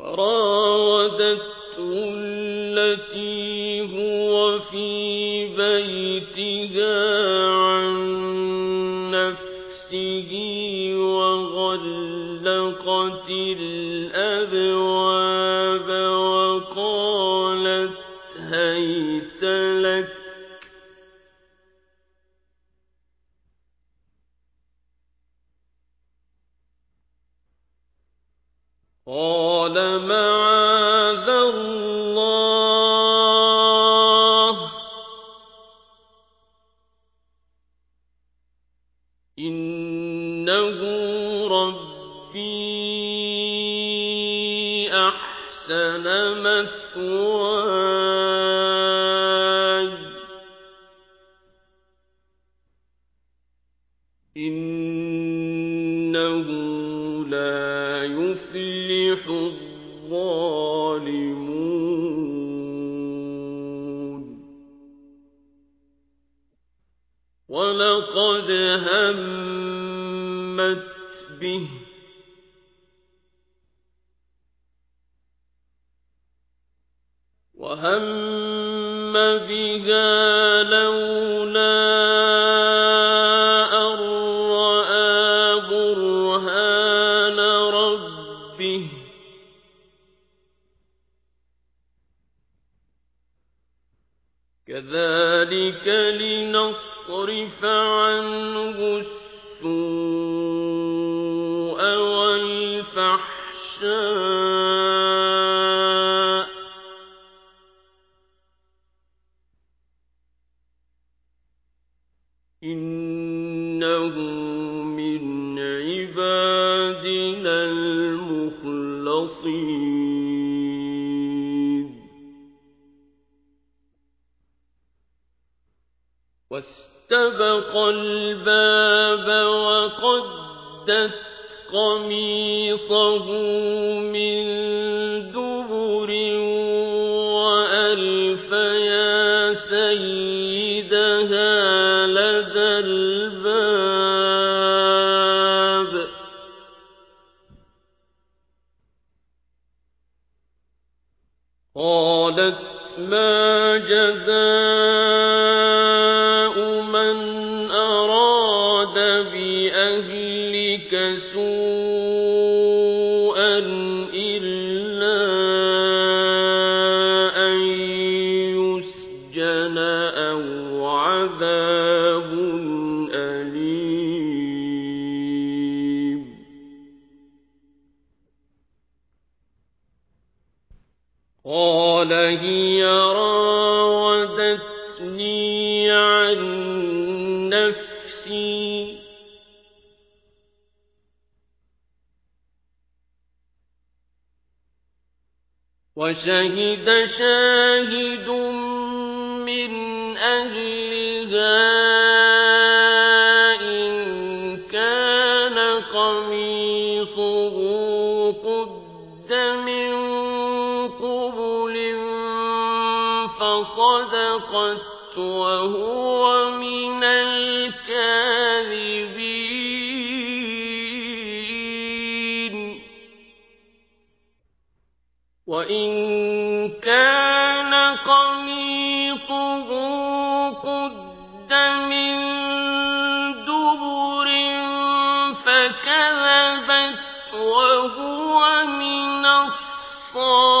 وراودته التي هو في بيتها عن نفسه وغلقت الأبواب وقالت هيت لك. قال معاذ الله إنه ربي أحسن مثواي إنه يفلح الظالمون. ولقد همت به وهم بها لولا لنصرف عنه السوء والفحشاء إنه من عبادنا المخلصين واستبق الباب وقدت قميصه من دبر وألف يا سيدها لدى الباب. قالت ما جزاء قال هي راودتني عن نفسي. وشهد شاهد من أهلها إن كان قميصه قد من وهو من الكاذبين. وإن كان قميصه قد من دبر فكذبت وهو من الصادقين.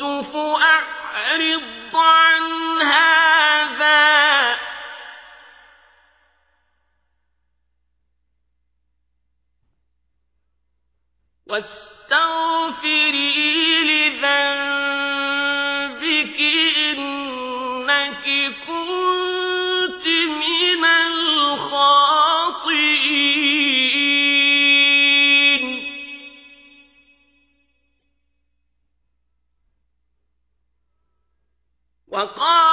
يوسف أعرض عن هذا. واستغفري لذنبك إنك كنت وقال